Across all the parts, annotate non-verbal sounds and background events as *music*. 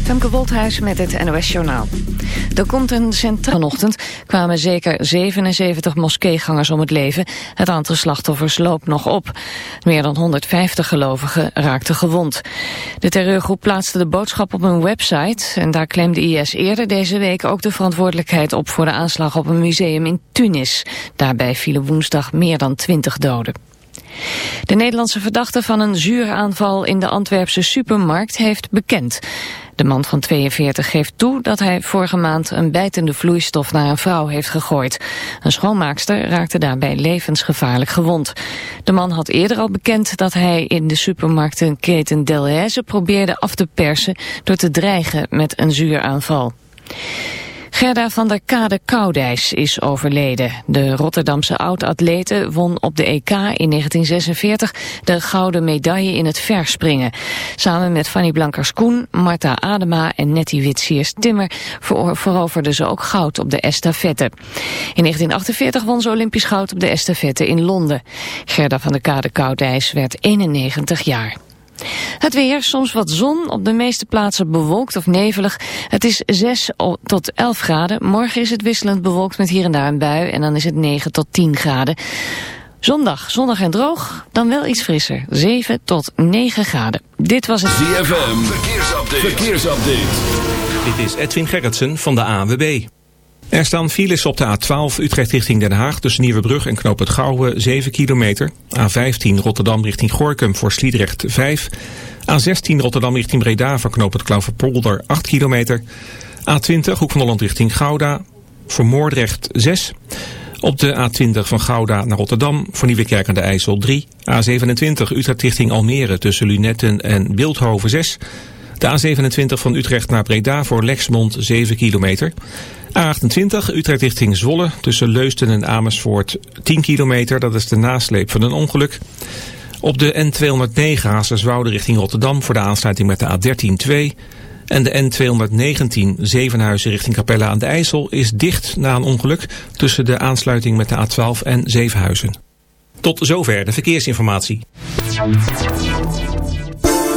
Femke met het NOS Journaal. Er komt een centraal... Vanochtend kwamen zeker 77 moskeegangers om het leven. Het aantal slachtoffers loopt nog op. Meer dan 150 gelovigen raakten gewond. De terreurgroep plaatste de boodschap op een website... en daar claimde IS eerder deze week ook de verantwoordelijkheid op... voor de aanslag op een museum in Tunis. Daarbij vielen woensdag meer dan 20 doden. De Nederlandse verdachte van een zuuraanval in de Antwerpse supermarkt heeft bekend. De man van 42 geeft toe dat hij vorige maand een bijtende vloeistof naar een vrouw heeft gegooid. Een schoonmaakster raakte daarbij levensgevaarlijk gewond. De man had eerder al bekend dat hij in de supermarktenketen Delhaize probeerde af te persen door te dreigen met een zuuraanval. Gerda van der Kade Koudijs is overleden. De Rotterdamse oud-atlete won op de EK in 1946 de gouden medaille in het verspringen. Samen met Fanny Blankers-Koen, Marta Adema en Nettie Witsiers-Timmer veroverde ze ook goud op de estafette. In 1948 won ze Olympisch goud op de estafette in Londen. Gerda van der Kade Koudijs werd 91 jaar. Het weer, soms wat zon, op de meeste plaatsen bewolkt of nevelig. Het is 6 tot 11 graden. Morgen is het wisselend bewolkt met hier en daar een bui en dan is het 9 tot 10 graden. Zondag, zondag en droog, dan wel iets frisser. 7 tot 9 graden. Dit was het... ZFM, verkeersupdate. verkeersupdate. Dit is Edwin Gerritsen van de ANWB. Er staan files op de A12 Utrecht richting Den Haag tussen Nieuwebrug en Knoop het Gouwe 7 kilometer. A15 Rotterdam richting Gorkum voor Sliedrecht 5. A16 Rotterdam richting Breda voor Knoop het Klauverpolder 8 kilometer. A20 Hoek van Holland richting Gouda voor Moordrecht 6. Op de A20 van Gouda naar Rotterdam voor Nieuwekerk aan de IJssel 3. A27 Utrecht richting Almere tussen Lunetten en Beeldhoven 6. De A27 van Utrecht naar Breda voor Lexmond 7 kilometer. A28 Utrecht richting Zwolle tussen Leusden en Amersfoort 10 kilometer. Dat is de nasleep van een ongeluk. Op de N209 Hazerswoude richting Rotterdam voor de aansluiting met de A13-2. En de N219 Zevenhuizen richting Capella aan de IJssel is dicht na een ongeluk tussen de aansluiting met de A12 en Zevenhuizen. Tot zover de verkeersinformatie.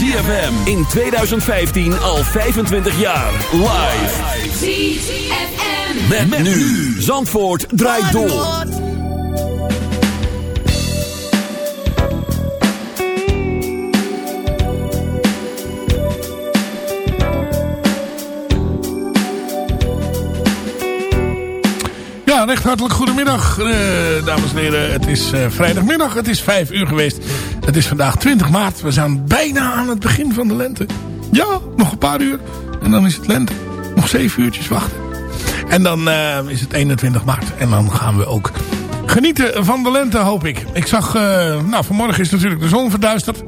ZFM in 2015 al 25 jaar. Live. ZFM. Met, met nu. Zandvoort draait door. Ja, een echt hartelijk goedemiddag, uh, dames en heren. Het is uh, vrijdagmiddag, het is 5 uur geweest. Het is vandaag 20 maart. We zijn bijna aan het begin van de lente. Ja, nog een paar uur. En dan is het lente. Nog 7 uurtjes wachten. En dan uh, is het 21 maart. En dan gaan we ook genieten van de lente, hoop ik. Ik zag, uh, nou vanmorgen is natuurlijk de zon verduisterd.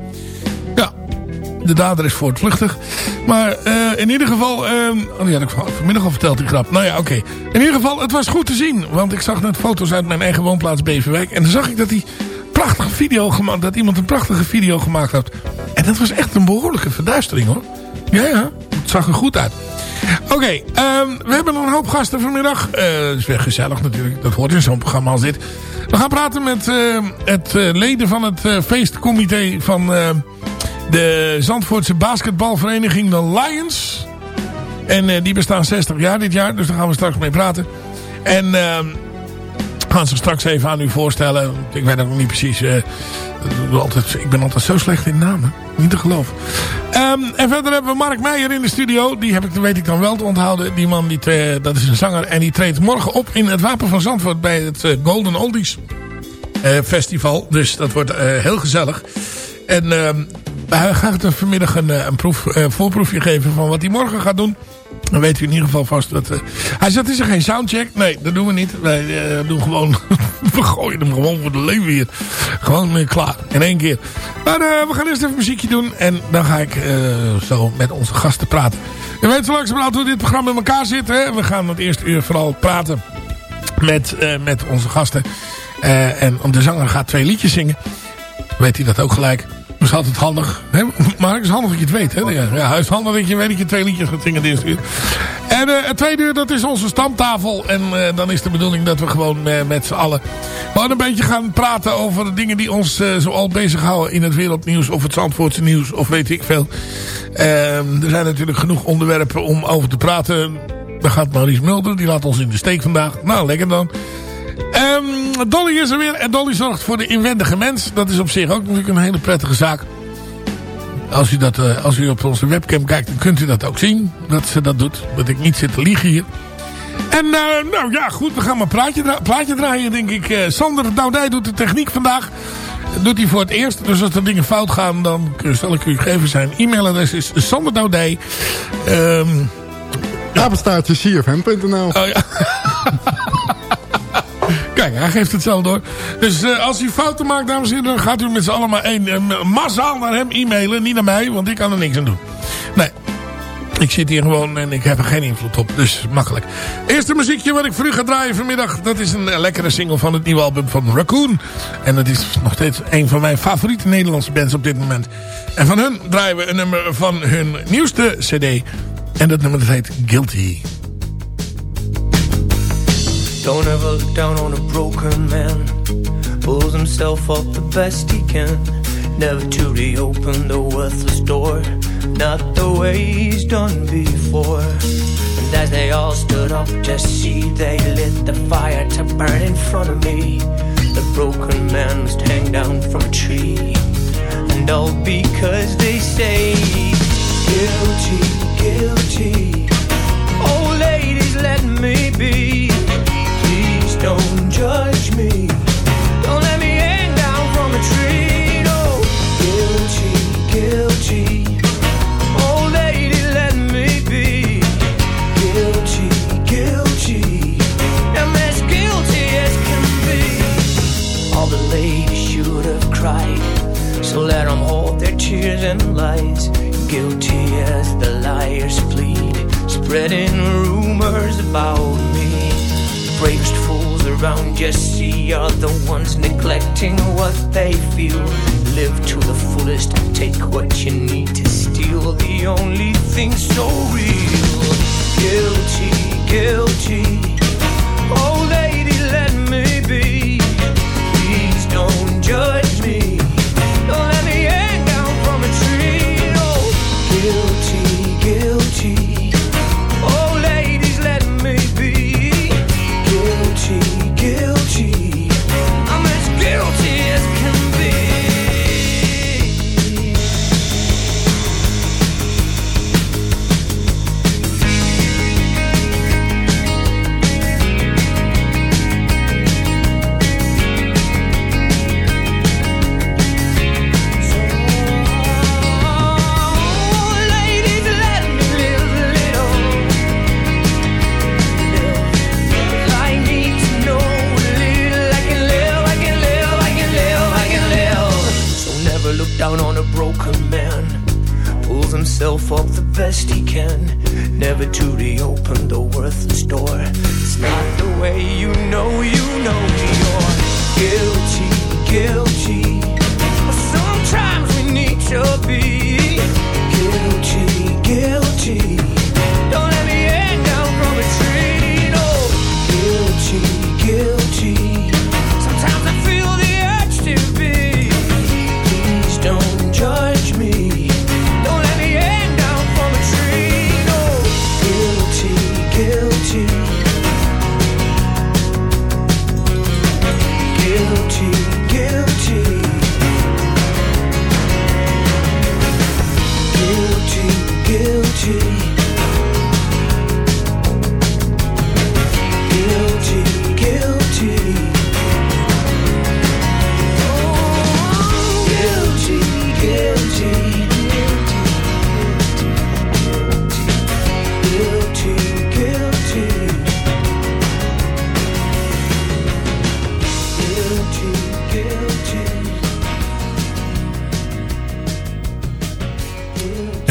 Ja, de dader is voortvluchtig. Maar uh, in ieder geval... Uh, oh, had ik vanmiddag al verteld, die grap. Nou ja, oké. In ieder geval, het was goed te zien. Want ik zag net foto's uit mijn eigen woonplaats Beverwijk. En dan zag ik dat die prachtige video gemaakt, dat iemand een prachtige video gemaakt had. En dat was echt een behoorlijke verduistering hoor. Ja, ja. Het zag er goed uit. Oké, um, we hebben een hoop gasten vanmiddag. Uh, het is weer gezellig natuurlijk. Dat hoort in zo'n programma als dit. We gaan praten met uh, het uh, leden van het feestcomité van de Zandvoortse basketbalvereniging, de Lions. En die bestaan 60 jaar dit jaar, dus daar gaan we straks mee praten. En ehm, gaan ze straks even aan u voorstellen. Ik weet ook niet precies. Uh, altijd, ik ben altijd zo slecht in namen. Niet te geloven. Um, en verder hebben we Mark Meijer in de studio. Die heb ik, weet ik dan wel te onthouden. Die man, die, dat is een zanger. En die treedt morgen op in het Wapen van Zandvoort. Bij het uh, Golden Oldies uh, Festival. Dus dat wordt heel gezellig. En wij gaan het vanmiddag een, een proef, voorproefje geven van wat hij morgen gaat doen. Dan weet u in ieder geval vast dat... Uh, hij zegt, is er geen soundcheck? Nee, dat doen we niet. Wij uh, doen gewoon... *laughs* we gooien hem gewoon voor de leven hier. Gewoon uh, klaar. In één keer. Maar we gaan eerst even muziekje doen. En dan ga ik zo met onze gasten praten. Je weet zo langzamerhand hoe dit programma in elkaar zit. Hè? We gaan het eerste uur vooral praten met, met onze gasten. en de zanger gaat twee liedjes zingen. Weet hij dat ook gelijk. Dat is altijd handig. Hè? Maar het is handig dat je het weet. Hè? Ja, het is handig dat je weet dat je twee liedjes gaat zingen dit uur. En uh, het tweede uur, dat is onze stamtafel. En uh, dan is de bedoeling dat we gewoon uh, met z'n allen... een beetje gaan praten over de dingen die ons zoal bezighouden... in het wereldnieuws of het Zandvoortse nieuws of weet ik veel. Ehm, er zijn natuurlijk genoeg onderwerpen om over te praten. Dan gaat Maurice Mulder, die laat ons in de steek vandaag. Nou, lekker dan. Um, Dolly is er weer. En Dolly zorgt voor de inwendige mens. Dat is op zich ook natuurlijk een hele prettige zaak. Als u, dat, uh, als u op onze webcam kijkt, dan kunt u dat ook zien. Dat ze dat doet. Dat ik niet zit te liegen hier. En uh, nou ja, goed. We gaan maar plaatje, plaatje draaien, denk ik. Uh, Sander Doudij doet de techniek vandaag. Dat doet hij voor het eerst. Dus als er dingen fout gaan, dan zal ik u geven. Zijn e-mailadres is sanderdoudij. Um, ja. Apenstaartje cfm.nl Oh ja. *laughs* Kijk, hij geeft het zelf door. Dus uh, als u fouten maakt, dames en heren, dan gaat u met z'n allen maar één uh, massaal naar hem e-mailen. Niet naar mij, want ik kan er niks aan doen. Nee. Ik zit hier gewoon en ik heb er geen invloed op. Dus makkelijk. Eerste muziekje wat ik voor u ga draaien vanmiddag. Dat is een lekkere single van het nieuwe album van Raccoon. En dat is nog steeds een van mijn favoriete Nederlandse bands op dit moment. En van hun draaien we een nummer van hun nieuwste cd. En dat nummer heet Guilty. Don't ever look down on a broken man. Pulls himself up the best he can. Never to reopen the worthless door. Not the way he's done before. And as they all stood up to see, they lit the fire to burn in front of me. The broken man must hang down from a tree. And all because they say, Guilty, guilty. Oh, ladies, let me be judge me. Don't let me hang down from a tree. No, guilty, guilty. Oh, lady, let me be. Guilty, guilty. I'm as guilty as can be. All the ladies should have cried. So let them hold their tears and lies. Guilty as the liars plead. Spreading rumors about me. Around you see are the ones neglecting what they feel. Live to the fullest, take what you need to steal. The only thing so real. Guilty, guilty. Oh, lady, let me be. Please don't judge me.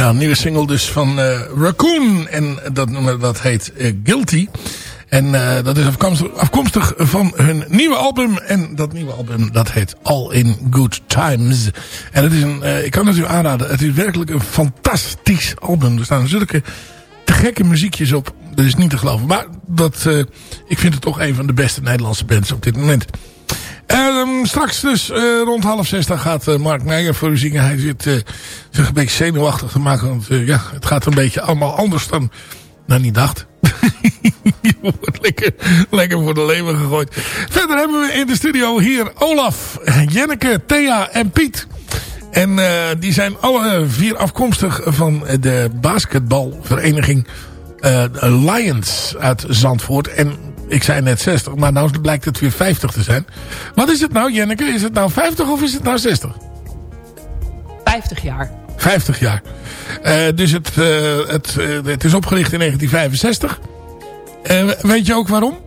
Ja, een nieuwe single dus van eh, Raccoon. En dat nummer dat heet eh, Guilty. En eh, dat is afkomstig, afkomstig van hun nieuwe album. En dat nieuwe album dat heet All in Good Times. En het is een, ik kan het u aanraden. Het is werkelijk een fantastisch album. Er staan zulke te gekke muziekjes op. Dat is niet te geloven. Maar dat, ik vind het toch een van de beste Nederlandse bands op dit moment. Ehm, straks dus eh, rond half zes dan gaat eh, Mark Meijer voor u zingen. Hij zit eh, zich een beetje zenuwachtig te maken. Want ja, het gaat een beetje allemaal anders dan, dan hij dacht. *laughs* Je wordt lekker, lekker voor de leeuwen gegooid. Verder hebben we in de studio hier Olaf, Jenneke, Thea en Piet. En die zijn alle vier afkomstig van de basketbalvereniging Lions uit Zandvoort. En ik zei net 60, maar nou blijkt het weer 50 te zijn. Wat is het nou, Jenneke? Is het nou 50 of is het nou 60? 50 jaar. 50 jaar. Eh, dus het, eh, het, eh, het is opgericht in 1965. Eh, weet je ook waarom?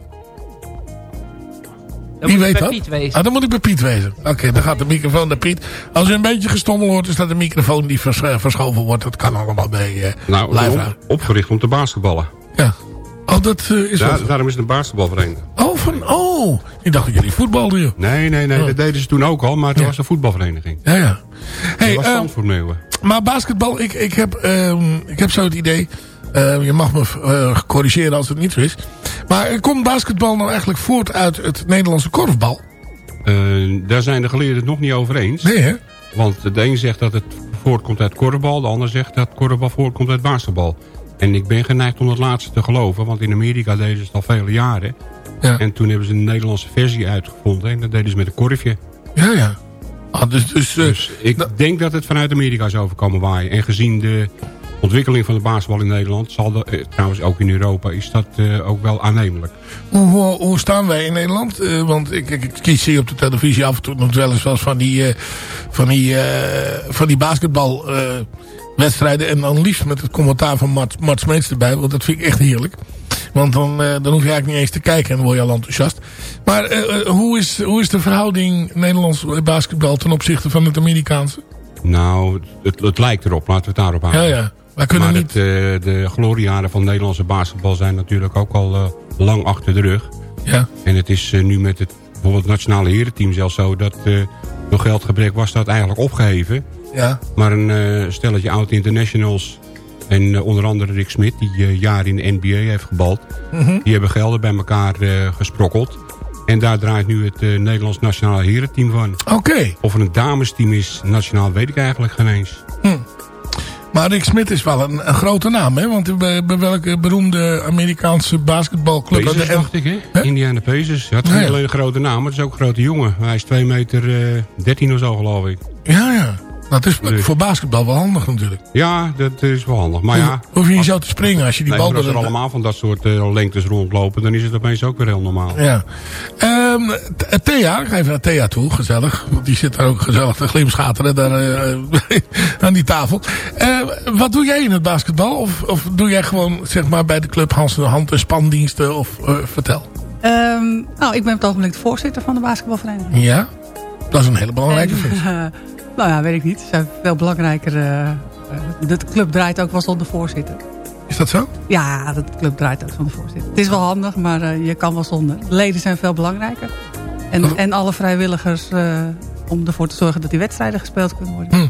Dan Wie weet dat? Ah, dan moet ik bij Piet wezen. Oké, dan gaat de microfoon naar Piet. Als er een beetje gestommel wordt, is dat de microfoon die vers, verschoven wordt. Dat kan allemaal bij eh Nou, opgericht om te basketballen. Ja. Oh, dat eh, is Daar- daarom is het een basketbalvereniging. Oh, van, oh. Ik dacht dat jullie voetbalden, joh. Nee, nee, nee, Oh. dat deden ze toen ook al, maar het was een voetbalvereniging. Ja, ja. Hey, was eh, Zandvoort Meeuwen. Maar basketbal, ik, ik, heb, ehm, ik heb zo het idee... eh, je mag me eh, corrigeren als het niet zo is. Maar komt basketbal nou eigenlijk voort uit het Nederlandse korfbal? Eh, daar zijn de geleerden het nog niet over eens. Nee, hè? Want de een zegt dat het voortkomt uit korfbal, de ander zegt dat korfbal voortkomt uit basketbal. En ik ben geneigd om het laatste te geloven, want in Amerika deden ze het al vele jaren. Ja. En toen hebben ze een Nederlandse versie uitgevonden en dat deden ze met een korfje. Ja, ja. Ah, dus, dus, eh, Dus ik denk dat het vanuit Amerika is overkomen waaien. En gezien de ontwikkeling van de basketbal in Nederland, zal de, eh, trouwens ook in Europa, is dat eh, ook wel aannemelijk. hoe, hoe, hoe staan wij in Nederland? Want ik, ik, kies hier op de televisie af en toe nog wel eens van die, van die, van die basketbalwedstrijden. en dan liefst met het commentaar van Mart, Mart Smeets erbij. Want dat vind ik echt heerlijk. Want dan, eh, dan hoef je eigenlijk niet eens te kijken en dan word je al enthousiast. Maar eh, eh, hoe, is, hoe is de verhouding Nederlands basketbal ten opzichte van het Amerikaanse? Nou, het, het lijkt erop, laten we het daarop houden. Ja, ja. Wij kunnen maar niet... het, eh, de gloriejaren van Nederlandse basketbal zijn natuurlijk ook al lang achter de rug. Ja. En het is nu met het, bijvoorbeeld het nationale herenteam zelfs zo... dat door geldgebrek was dat eigenlijk opgeheven. Ja. Maar een eh, stelletje oud-internationals... en eh, onder andere Rick Smit, die eh, jaren in de NBA heeft gebald... Mhm. die hebben gelden bij elkaar gesprokkeld. En daar draait nu het Nederlands nationale herenteam van. Oké. Of er een damesteam is nationaal, weet ik eigenlijk geen eens. Hm. Maar Rick Smit is wel een, een grote naam, hè? Want bij, bij welke beroemde Amerikaanse basketbalclub... Pacers, dacht ik, hè? Indiana Pacers. Had Ja, niet alleen een grote naam, maar het is ook een grote jongen. Hij is 2 meter eh 13 of zo, geloof ik. Ja, ja. Dat is Dus- voor basketbal wel handig natuurlijk. Ja, dat is wel handig. Maar ja, Hoef je niet zo te springen als je die nee, bal... maar als er allemaal van dat soort eh, lengtes rondlopen... dan is het opeens ook weer heel normaal. Ja. Ehm, Th- Thea, ik ga even naar Thea toe, gezellig. Want die zit daar ook gezellig te glimschateren daar, eh, *laughs* aan die tafel. Eh, wat doe jij in het basketbal? Of, of doe jij gewoon zeg maar, bij de club Hans de Hand en spandiensten? Of eh, vertel. Ehm, nou, ik ben op het ogenblik de voorzitter van de basketbalvereniging. Ja, dat is een hele belangrijke functie. eh, Nou ja, weet ik niet. Ze zijn veel belangrijker. eh, eh, de club draait ook wel zonder voorzitter. Is dat zo? Ja, de club draait ook zonder voorzitter. Het is wel handig, maar je kan wel zonder. De leden zijn veel belangrijker. En, en alle vrijwilligers om ervoor te zorgen dat die wedstrijden gespeeld kunnen worden. Hm.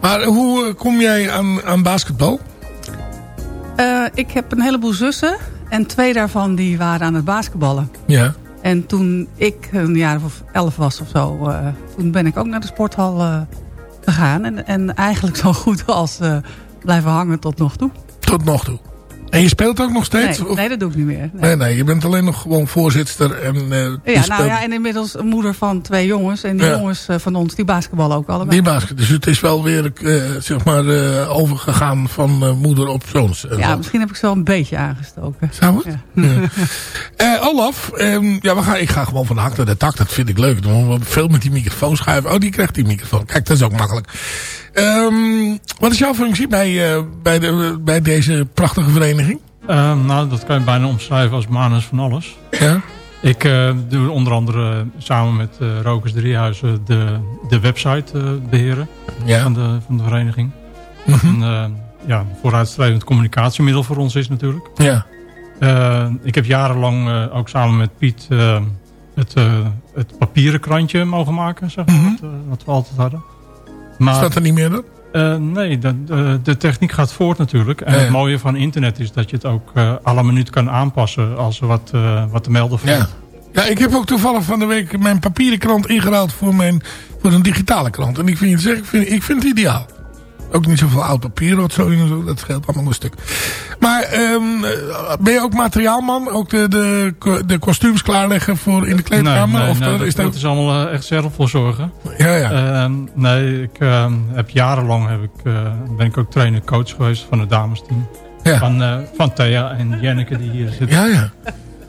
Maar hoe kom jij aan, aan basketbal? Ik heb een heleboel zussen. En twee daarvan die waren aan het basketballen. Ja. En toen ik een jaar of elf was of zo... eh, toen ben ik ook naar de sporthal eh, gegaan. En, en eigenlijk zo goed als eh, blijven hangen tot nog toe. Tot nog toe. En je speelt ook nog steeds? Nee, dat doe ik niet meer. Nee. nee, nee, je bent alleen nog gewoon voorzitter. En, je Ja, nou speelt- ja, en inmiddels moeder van twee jongens. En die Ja. jongens eh, van ons, die basketballen ook allebei. Die basket. Dus het is wel weer eh, zeg maar, overgegaan van moeder op zoons. Ja, zo. misschien heb ik zo een beetje aangestoken. Zou het? Ja. Olaf, ehm, ja, we gaan, ik ga gewoon van de hak naar de tak. Dat vind ik leuk. Dan we veel met die microfoon schuiven. Oh, die krijgt die microfoon. Kijk, dat is ook makkelijk. Ehm, wat is jouw functie bij, eh, bij, de, bij deze prachtige vereniging? Eh, nou, dat kan je bijna omschrijven als manus van alles. Ja? Ik eh, doe onder andere samen met Rokers Driehuizen de, de website eh, beheren Ja. van, de, van de vereniging. Mhm. En, eh, ja, een vooruitstrevend communicatiemiddel voor ons is natuurlijk. Ja. Ik heb jarenlang ook samen met Piet het, het papieren krantje mogen maken, zeg maar, wat, eh, wat we altijd hadden. Maar, Staat er niet meer dan? Eh, nee, de, de, de techniek gaat voort natuurlijk. En Ja, ja. het mooie van internet is dat je het ook eh alle minuut kan aanpassen als er wat, eh, wat te melden valt. Ja. Ja, ik heb ook toevallig van de week mijn papieren krant ingeruild voor, mijn, voor een digitale krant. En ik vind het, zeg, ik vind, ik vind het ideaal. Ook niet zoveel oud papier of zo. Dat scheelt allemaal een stuk. Maar ehm, eh, ben je ook materiaalman? Ook de, de, de kostuums klaarleggen voor in de kleedkamer? nee, of nee, dat, is dat dat... is allemaal eh, echt zelf voor zorgen. Ja, ja. Ehm, nee, ik ehm, heb jarenlang heb ik, eh, ben ik ook trainer-coach geweest van het damesteam. Ja. Van, eh, van Thea en Jenneke die hier zitten. Ja, ja.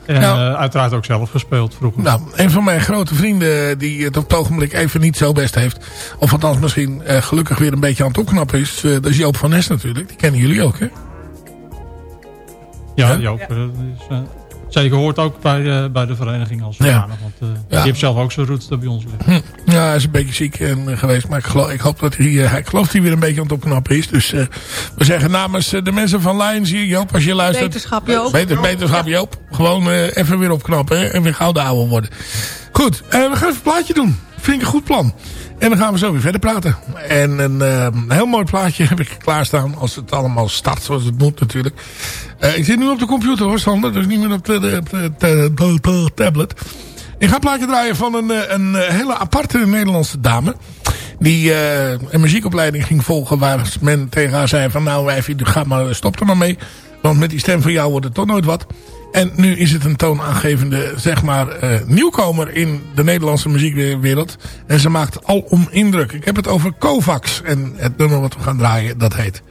En Nou. eh, uiteraard ook zelf gespeeld vroeger. Nou, een van mijn grote vrienden die het op het ogenblik even niet zo best heeft. Of althans misschien eh, gelukkig weer een beetje aan het opknappen is. eh, dat is Joop van Nes natuurlijk. Die kennen jullie ook, hè? Ja, Ja? Joop. is, eh, zeker hoort ook bij, eh, bij de vereniging als Ja. zodanig. Want eh, Ja. die heeft zelf ook zijn roots daar bij ons liggen. Hm. Ja, hij is een beetje ziek en, geweest. Maar ik, geloof, ik hoop dat hij, eh, hij gelooft dat hij weer een beetje aan het opknappen is. Dus eh, we zeggen namens de mensen van Lions hier, Joop, als je luistert. Beterschap Joop. Beter, beterschap Joop. Gewoon eh, even weer opknappen hè, en weer gouden ouwe worden. Goed, eh, we gaan even een plaatje doen. Vind ik een goed plan. En dan gaan we zo weer verder praten. En een eh, heel mooi plaatje heb ik klaarstaan. Als het allemaal start zoals het moet natuurlijk. Eh, ik zit nu op de computer hoor, Sander. Dus niet meer op de, tablet. Ik ga een plaatje draaien van een, eh, een hele aparte Nederlandse dame. Die eh, een muziekopleiding ging volgen waar men tegen haar zei van nou wijfie, ga maar, stop er maar mee. Want met die stem van jou wordt het toch nooit wat. En nu is het een toonaangevende, zeg maar, eh, nieuwkomer in de Nederlandse muziekwereld. En ze maakt alom indruk. Ik heb het over Kovacs. En het nummer wat we gaan draaien, dat heet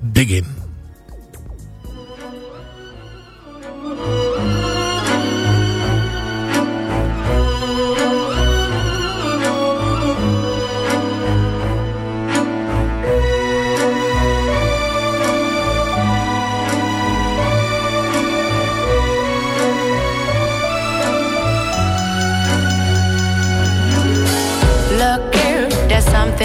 Dig In.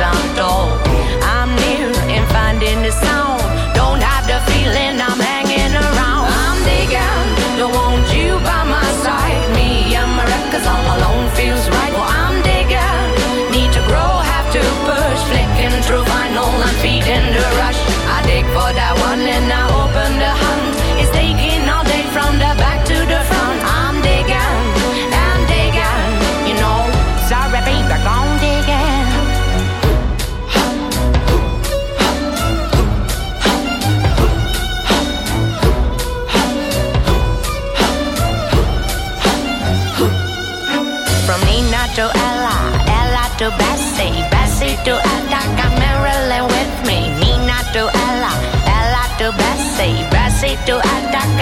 I'm dull. I'm new and finding the sound. To Bessie, Bessie to Attica, Marilyn with me. Nina to Ella, Ella to Bessie, Bessie to Attica,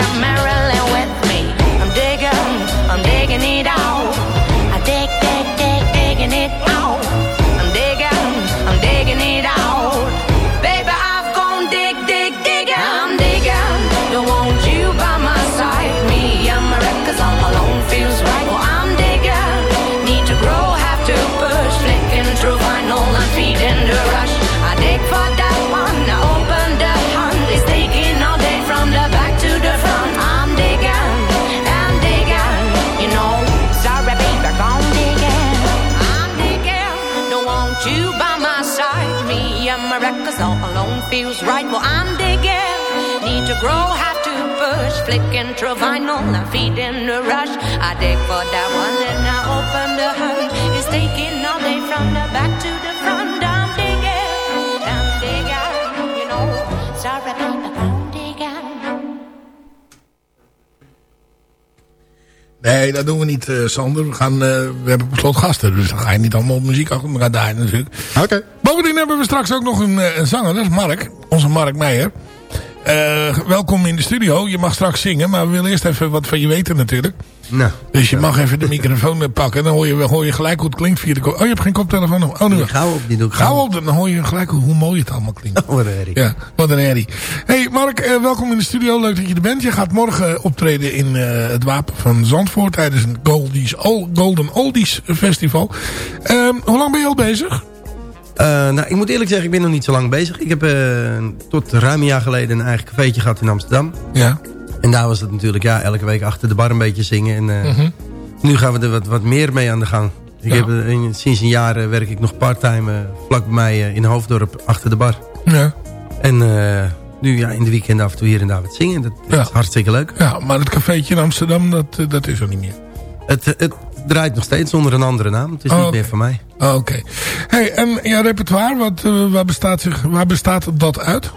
grow, have to push. Flicking through vinyl and feeding the rush. I dig for that one and I open the hood. It's taking all day from the back to the front. I'm digging. I'm digging. You know, sorry, baby, I'm digging. Nee, dat doen we niet, eh, Sander. We, gaan, eh, we hebben per slot gasten, dus dan ga je niet allemaal muziek achter elkaar draaien natuurlijk. Oké. Bovendien hebben we straks ook nog een, eh, een zanger, dat is Mark. Onze Mark Meijer. Eh, welkom in de studio. Je mag straks zingen, maar we willen eerst even wat van je weten natuurlijk. Nou. Dus je mag even de microfoon eh, pakken. Dan hoor je, hoor je gelijk hoe het klinkt via de... Oh, je hebt geen koptelefoon. Oh, nu wel. Gauw op, die doe ik Gauw op, dan hoor je gelijk hoe, hoe mooi het allemaal klinkt. Wat een herrie. Ja, wat een herrie. Hey Mark, eh, welkom in de studio. Leuk dat je er bent. Je gaat morgen optreden in het Wapen van Zandvoort... tijdens een Goldies, Golden Oldies Festival. Ehm, hoe lang ben je al bezig? Eh, nou, ik moet eerlijk zeggen, ik ben nog niet zo lang bezig. Ik heb eh, tot ruim een jaar geleden een eigen cafeetje gehad in Amsterdam. Ja. En daar was het natuurlijk ja, elke week achter de bar een beetje zingen. En eh, Mhm. nu gaan we er wat, wat meer mee aan de gang. Ik Ja. heb, in- sinds een jaar werk ik nog parttime vlak bij mij in Hoofddorp achter de bar. Ja. En nu ja, in de weekend af en toe hier en daar wat zingen. Dat, dat is hartstikke leuk. Ja, maar het cafeetje in Amsterdam, dat, dat is er niet meer. Het, het draait nog steeds onder een andere naam. Het is Oh, niet oké. meer van mij. Oh, Oké. Hey, en jouw repertoire, wat, eh, waar, bestaat zich, waar bestaat dat uit?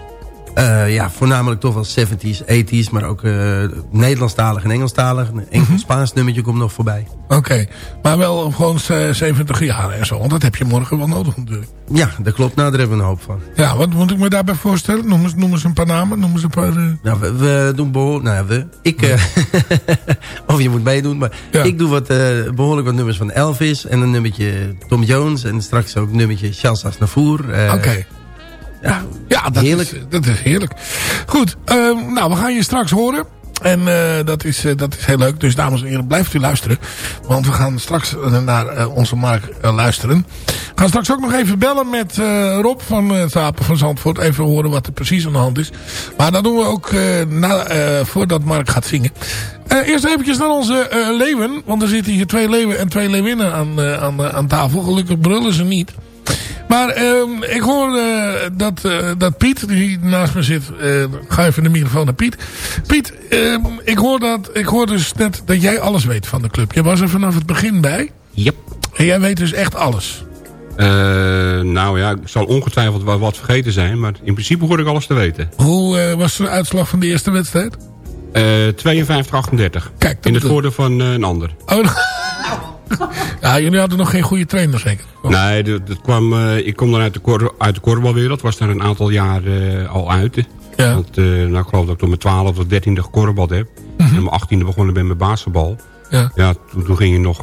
Eh, ja, voornamelijk toch wel 70s, 80s, maar ook eh Nederlandstalig en Engelstalig. Een Mhm. enkel-Spaans nummertje komt nog voorbij. Oké, maar wel gewoon eh, 70 jaar en zo. Want dat heb je morgen wel nodig natuurlijk. Ja, dat klopt. Nou, daar hebben we een hoop van. Ja, wat moet ik me daarbij voorstellen? Noem eens, noem eens een paar namen. Noem eens een paar... eh, Nou, we, we doen behoorlijk... Nou ja, we. Ik... *laughs* of je moet meedoen, maar ik doe wat, eh, behoorlijk wat nummers van Elvis. En een nummertje Tom Jones. En straks ook een nummertje Charles Aznavour. Oké. Ja, Ja, dat heerlijk. Is, dat is heerlijk. Goed, ehm, nou, we gaan je straks horen. En eh, dat, is, eh, dat is heel leuk. Dus dames en heren, blijft u luisteren. Want we gaan straks eh, naar onze Mark luisteren. We gaan straks ook nog even bellen met Rob van het van Zandvoort. Even horen wat er precies aan de hand is. Maar dat doen we ook na, voordat Mark gaat zingen. Eerst eventjes naar onze leeuwen. Want er zitten hier twee leeuwen en twee leeuwinnen aan, aan, aan tafel. Gelukkig brullen ze niet. Maar ehm, ik hoor eh, dat, eh, dat Piet, die naast me zit... eh, ga even de microfoon naar Piet. Piet, ehm, ik, hoor dat, ik hoor dus net dat jij alles weet van de club. Je was er vanaf het begin bij. Yep. En jij weet dus echt alles. Nou ja, ik zal ongetwijfeld wel wat vergeten zijn. Maar in principe hoor ik alles te weten. Hoe was de uitslag van de eerste wedstrijd? Eh 52-38. Kijk, In het voordeel van een ander. Oh, *laughs* *laughs* ja, jullie hadden nog geen goede trainer zeker? Nee, dat, dat kwam, eh, ik kom dan uit de, kor uit de korfbalwereld. Was daar een aantal jaar eh, al uit. Ja. Want eh, nou, ik geloof dat ik tot mijn 12 of 13e gekorfbald heb. En op mijn 18e begonnen ben met basketbal. Ja. Ja, toen, toen ging je nog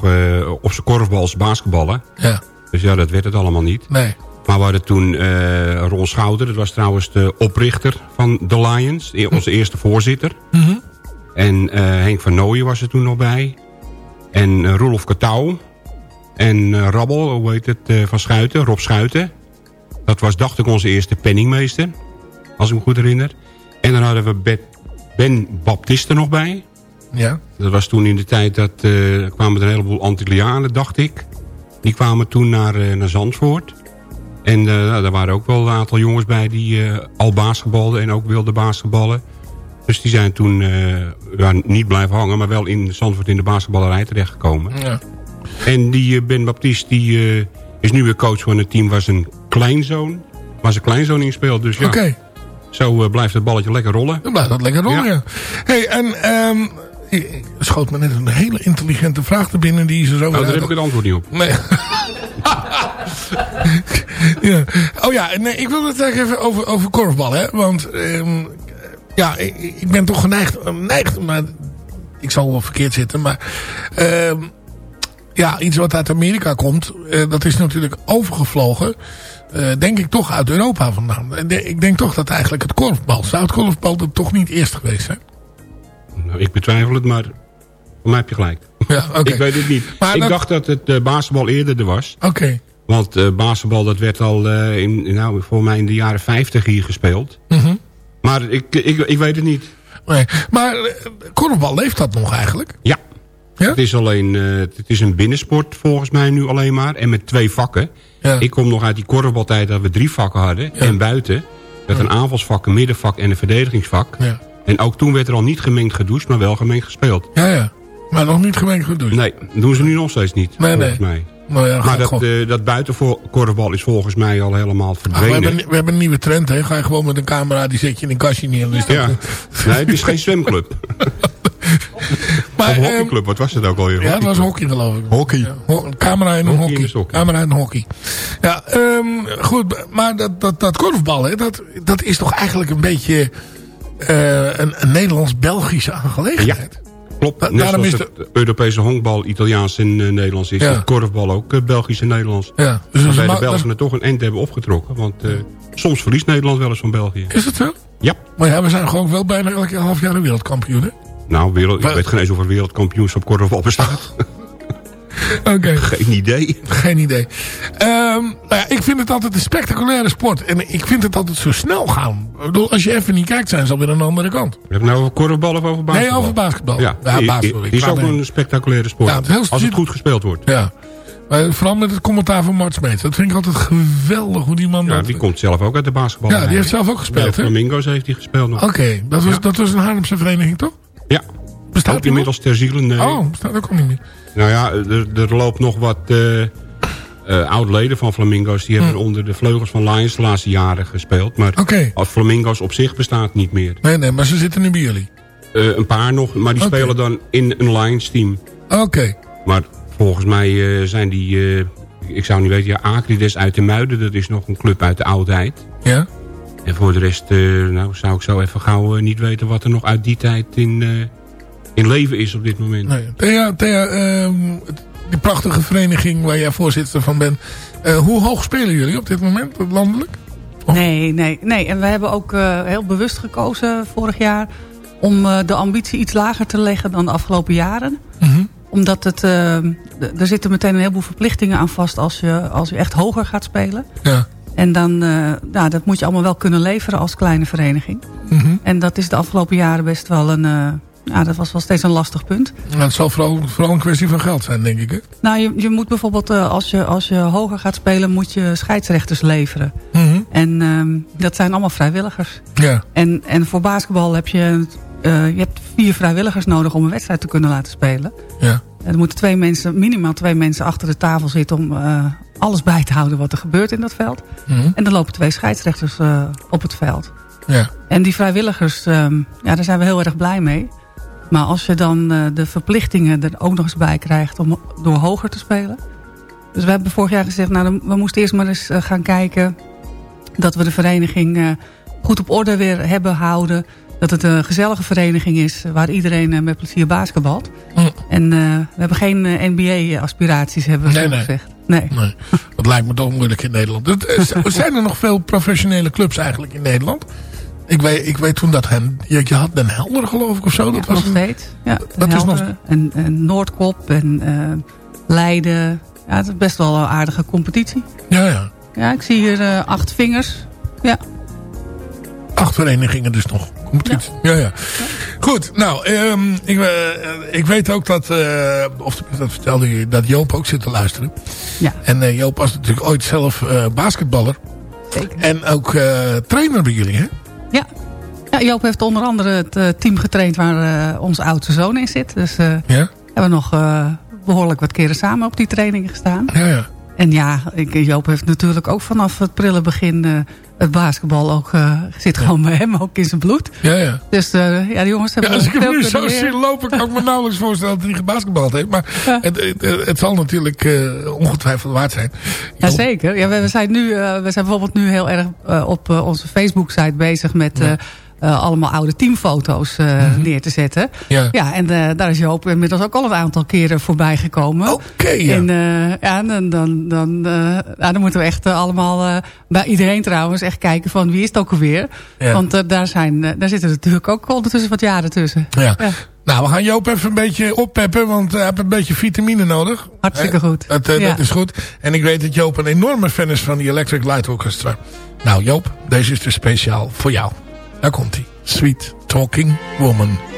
op zijn korfbals basketballen. Ja. Dus ja, dat werd het allemaal niet. Nee. Maar we hadden toen eh Ron Schouder. Dat was trouwens de oprichter van The Lions. e- Onze eerste voorzitter. Mhm. En Henk van Nooyen was er toen nog bij. En uh, Roelof Katouw. En eh, Rabbel, hoe heet het, eh, van Schuiten, Rob Schuiten. Dat was, dacht ik, onze eerste penningmeester. Als ik me goed herinner. En dan hadden we Ben Baptiste nog bij. Ja. Dat was toen in de tijd dat eh, er kwamen er een heleboel Antillianen, dacht ik. Die kwamen toen naar, eh, naar Zandvoort. En eh, nou, daar waren ook wel een aantal jongens bij die eh, al basketbalden en ook wilden basketballen. Dus die zijn toen eh, ja, niet blijven hangen, maar wel in Zandvoort in de basketballerij terechtgekomen. Ja. En die eh, Ben Baptiste die, eh, is nu weer coach van het team waar zijn kleinzoon, waar zijn kleinzoon in speelt. Dus ja, Oké. zo blijft het balletje lekker rollen. Dan blijft dat lekker rollen, ja. Hey, en ik schoot me net een hele intelligente vraag te binnen die ze zo... Nou, daar heb ik het antwoord niet op. Nee. *laughs* ja. Oh ja, nee, ik wil het eigenlijk even over, over korfbal. Hè? Want ehm, ja, ik, ik ben toch geneigd, geneigd, maar ik zal wel verkeerd zitten. Maar ehm, ja, iets wat uit Amerika komt, eh, dat is natuurlijk overgevlogen. eh, denk ik toch uit Europa vandaan. En de- Ik denk toch dat eigenlijk het korfbal, zou het korfbal er toch niet eerst geweest zijn? Nou, ik betwijfel het, maar voor mij heb je gelijk. *laughs* Ja, oké. ik weet het niet. Maar ik dat- dacht dat het eh, basketbal eerder er was. Oké. Want eh basketbal dat werd al eh, in, nou, voor mij in de jaren 50 hier gespeeld. Mhm. Maar ik, ik, ik weet het niet. Nee. Maar eh, korfbal leeft dat nog eigenlijk? Ja. Het is alleen, eh, het is een binnensport volgens mij nu alleen maar. En met twee vakken. Ik kom nog uit die korfbaltijd dat we drie vakken hadden. En buiten. Dat een aanvalsvak, een middenvak en een verdedigingsvak. Ja. En ook toen werd er al niet gemengd gedoucht, maar wel gemengd gespeeld. Ja, ja. Maar nog niet gemengd gedoucht? Nee, doen ze nu nog steeds niet, Nee, volgens nee. mij. Nou ja, maar dat, eh, dat buitenkorfbal is volgens mij al helemaal Ah, we, verdwenen. hebben, we hebben een nieuwe trend, hè. Ga je gewoon met een camera, die zet je in een kastje neer. Dus Ja. dat- Nee, het is geen zwemclub. *laughs* Maar, of ehm, hockeyclub, wat was het ook alweer? Ja, dat was hockey geloof ik. Hockey. Ja, ho- camera en een Hockey hockey. hockey. Camera en hockey. Ja, ehm, goed. Maar dat, dat, dat korfbal, hè, dat, dat is toch eigenlijk een beetje eh, een, een Nederlands-Belgische aangelegenheid. Klopt, net daarom is het Europese honkbal Italiaans en eh, Nederlands is. Ja. Het korfbal ook eh, Belgisch en Nederlands. Ja, dus dat Waarbij de Belgen er toch een eind hebben opgetrokken. Want eh, soms verliest Nederland wel eens van België. Is het zo? Ja. Maar ja, we zijn gewoon wel bijna elke half jaar een wereldkampioen, hè? Nou, wereld, ik weet geen eens of er wereldkampioenschap korfbal bestaat. *laughs* Oké. *laughs* Geen idee. Geen idee. Ehm, nou ja, ik vind het altijd een spectaculaire sport. En ik vind het altijd zo snel gaan. Ik bedoel, als je even niet kijkt, zijn ze alweer aan de andere kant. We hebben het nou over korfbal of over basketbal? Nee, over basketbal. Ja, basketbal. Ik is ook een spectaculaire sport. Ja, het als het goed gespeeld wordt. Ja. Maar vooral met het commentaar van Mart Smeets. Dat vind ik altijd geweldig hoe die man Ja, dat... die komt zelf ook uit de basketbal. Ja, die heeft zelf ook gespeeld, hè? Flamingo's heeft hij gespeeld nog. Oké, dat, was, dat was een Haarlemse vereniging, toch? Ja. Bestaat ook inmiddels ter ziele, nee. Oh, bestaat ook al niet meer. Nou ja, er, er loopt nog wat eh eh, oud-leden van Flamingo's. Die hebben onder de vleugels van Lions de laatste jaren gespeeld. Maar als Flamingo's op zich bestaat niet meer. Nee, nee, maar ze zitten nu bij jullie. Eh, een paar nog, maar die spelen dan in een Lions team. Oké. Maar volgens mij zijn die... ik zou niet weten, ja, Acrides uit de Muiden. Dat is nog een club uit de oudheid. Ja? En voor de rest nou, zou ik zo even gauw niet weten... wat er nog uit die tijd in, in leven is op dit moment. Nee. Thea, Thea ehm, die prachtige vereniging waar jij voorzitter van bent. eh, hoe hoog spelen jullie op dit moment, landelijk? Nee, nee, nee. En we hebben ook eh, heel bewust gekozen vorig jaar... om eh, de ambitie iets lager te leggen dan de afgelopen jaren. Mhm. Omdat het, eh, d- er zitten meteen een heleboel verplichtingen aan vast... als je, als je echt hoger gaat spelen. Ja. En dan, eh, nou, dat moet je allemaal wel kunnen leveren als kleine vereniging. Mhm. En dat is de afgelopen jaren best wel een... ja, dat was wel steeds een lastig punt. Nou, het zal vooral, vooral een kwestie van geld zijn, denk ik. Hè? Nou, je, je moet bijvoorbeeld, eh, als, je, als je hoger gaat spelen... moet je scheidsrechters leveren. Mhm. En ehm, dat zijn allemaal vrijwilligers. Ja. En, en voor basketbal heb je, eh, je hebt vier vrijwilligers nodig om een wedstrijd te kunnen laten spelen. Ja. En er moeten twee mensen, minimaal twee mensen achter de tafel zitten om eh, alles bij te houden wat er gebeurt in dat veld. Mhm. En er lopen twee scheidsrechters op het veld. Ja. En die vrijwilligers, ehm, ja, daar zijn we heel erg blij mee. Maar als je dan eh, de verplichtingen er ook nog eens bij krijgt om door hoger te spelen. Dus we hebben vorig jaar gezegd, nou, we moesten eerst maar eens eh, gaan kijken... dat we de vereniging eh, goed op orde weer hebben houden. Dat het een gezellige vereniging is waar iedereen met plezier basketbalt. Mm. En we hebben geen NBA-aspiraties, hebben we Nee, zo nee. gezegd. Nee. Nee, dat lijkt me toch moeilijk in Nederland. *laughs* Zijn er nog veel professionele clubs eigenlijk in Nederland? Ik weet, ik weet toen dat hen, je, je had Den Helder geloof ik of zo. Dat was nog een- steeds. Ja, dat is nog... En, en Noordkop en eh, Leiden. Ja, het is best wel een aardige competitie. Ja, ja. Ja, ik zie hier eh, acht vingers. Ja. Acht verenigingen dus nog. Competitie. Ja, ja. Goed, nou, ehm, ik, eh, ik weet ook dat, of dat vertelde je, dat Joop ook zit te luisteren. Ja. En Joop was natuurlijk ooit zelf basketballer. Zeker. En ook trainer bij jullie, hè? Ja. ja, Joop heeft onder andere het eh, team getraind waar eh, onze oudste zoon in zit. Dus eh Ja? hebben we nog eh, behoorlijk wat keren samen op die trainingen gestaan. Ja, ja. En ja, ik, Joop heeft natuurlijk ook vanaf het prille begin het basketbal ook, uh, zit gewoon bij hem ook in zijn bloed. Ja, ja. Dus uh, ja, de jongens hebben ja, Als ik hem nu zo zie lopen, kan ik me nauwelijks voorstellen dat hij gebasketbald heeft. Maar ja. het, het, het, zal natuurlijk uh, ongetwijfeld waard zijn. Jazeker. Ja, we, we, zijn nu, we zijn bijvoorbeeld nu heel erg op onze Facebook-site bezig met... Ja. Uh, allemaal oude teamfoto's uh, mm -hmm. neer te zetten. Ja, ja en uh, daar is Joop inmiddels ook al een aantal keren voorbij gekomen. Oké, okay, ja. En, ja, dan, dan, dan, ja, dan moeten we echt allemaal, bij iedereen trouwens, echt kijken van wie is het ook alweer. Ja. Want daar, zijn, daar zitten natuurlijk ook ondertussen wat jaren tussen. Ja. ja. Nou, we gaan Joop even een beetje oppeppen, want hij heeft een beetje vitamine nodig. Hartstikke goed. Dat, ja. dat is goed. En ik weet dat Joop een enorme fan is van die Electric Light Orchestra. Nou Joop, deze is dus speciaal voor jou. Daar komt hij. Sweet Talking Woman.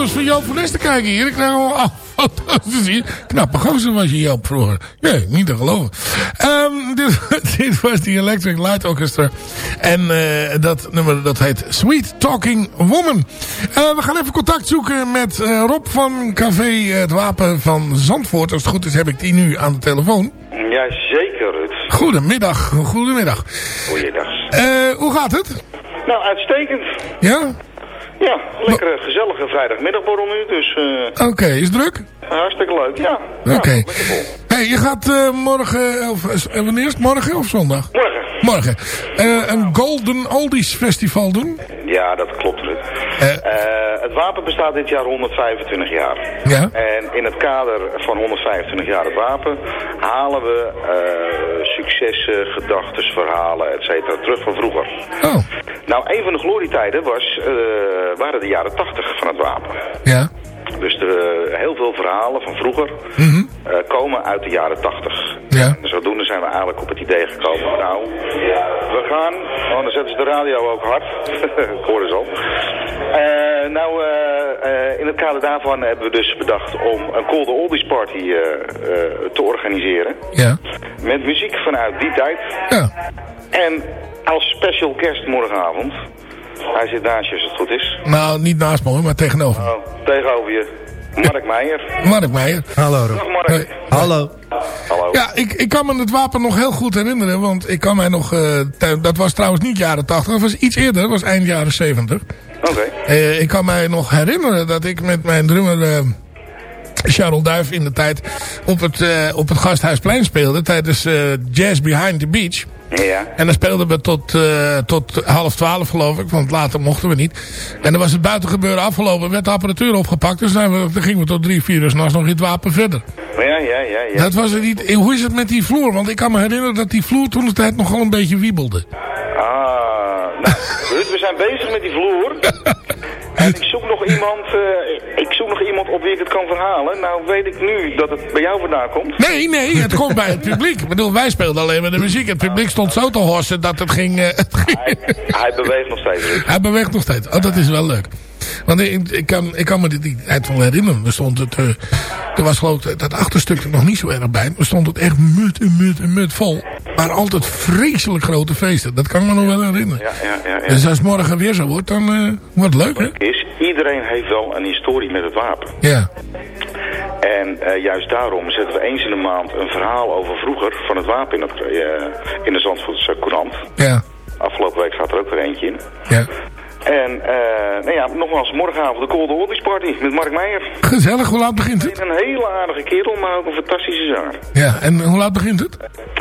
Jeugdfoto's van Joop van Nes te kijken hier. Ik krijg allemaal *laughs* foto's te zien. Knappe gozer was je Joop vroeger. Nee, niet te geloven. Um, *laughs* dit, dit, was die Electric Light Orchestra. En uh, dat nummer dat heet Sweet Talking Woman. Uh, we gaan even contact zoeken met Rob van Café Het Wapen van Zandvoort. Als het goed is heb ik die nu aan de telefoon. Ja, zeker Rut. Goedemiddag. Goedemiddag. Goeiedag. hoe gaat het? Nou, uitstekend. Ja? Ja, lekkere gezellige vrijdagmiddagborrel nu, dus... Uh, Oké, okay, is het druk? Hartstikke leuk, ja. Oké. Okay. Ja, hey, je gaat eh, morgen, of wanneer is het? Morgen of zondag? Morgen. Morgen. Eh, een Golden Oldies Festival doen? Ja, dat klopt. Ruud. Eh, het wapen bestaat dit jaar 125 jaar. Ja. En in het kader van 125 jaar het wapen halen we eh, successen, gedachten, verhalen, et cetera, terug van vroeger. Oh. Nou, een van de glorietijden was, eh, waren de jaren 80 van het wapen. Ja. Dus de, heel veel verhalen van vroeger Mhm. eh, komen uit de jaren 80. Ja. En zodoende zijn we eigenlijk op het idee gekomen. Nou, we gaan. Oh, dan zetten ze de radio ook hard. *laughs* Ik hoor het al. Eh, nou, eh, in het kader daarvan hebben we dus bedacht om een Cold Oldies Party te organiseren. Ja. Met muziek vanuit die tijd. Ja. En als special guest morgenavond. Hij zit naast je als het goed is. Nou, niet naast me hoor, maar tegenover. Oh, tegenover je. Mark Meijer. Mark Meijer. Hallo Dag Mark. Hallo. Hallo. Ja, ik, ik kan me het wapen nog heel goed herinneren. Want ik kan mij nog... eh, dat was trouwens niet jaren 80. Dat was iets eerder. Dat was eind jaren 70. Oké. Eh, ik kan mij nog herinneren dat ik met mijn drummer... eh, Charles Duif in de tijd op het, eh, op het Gasthuisplein speelde tijdens eh, Jazz Behind the Beach. Ja. En dan speelden we tot, eh, tot half twaalf geloof ik, want later mochten we niet. En dan was het buitengebeuren afgelopen, werd de apparatuur opgepakt. Dus zijn we, dan gingen we tot drie, vier uur s'nachts nog in het wapen verder. Ja, ja, ja. ja. Dat was het niet. Hoe is het met die vloer? Want ik kan me herinneren dat die vloer toen de tijd nogal een beetje wiebelde. Ah, nou, we zijn bezig met die vloer. *laughs* En ik zoek nog iemand, eh, ik zoek nog iemand op wie ik het kan verhalen. Nou weet ik nu dat het bij jou vandaan komt. Nee, nee, het komt bij het publiek. Ik bedoel, wij speelden alleen maar de muziek. Het publiek stond zo te horsen dat het ging... eh, het ging- Hij beweegt nog steeds. Hij beweegt nog steeds. Oh, dat is wel leuk. Want ik, ik, kan, ik kan me dit niet wel herinneren. Er stond het... eh, er was geloof ik dat achterstuk er nog niet zo erg bij. Er stond het echt mut en mut en mut vol. Maar altijd vreselijk grote feesten. Dat kan ik me nog wel herinneren. Ja, ja, ja. Dus als het morgen weer zo wordt, dan eh, wordt het leuk, hè? Is, iedereen heeft wel een historie met het wapen. Ja. En eh, juist daarom zetten we eens in de maand een verhaal over vroeger van het wapen in, het, in de Zandvoortse Courant. Ja. Afgelopen week staat er ook weer eentje in. Ja. En eh, nou ja, nogmaals, morgenavond de Cold Oldies Party met Mark Meijer. Gezellig, hoe laat begint het? Een hele aardige kerel, maar ook een fantastische zanger. Ja, en hoe laat begint het?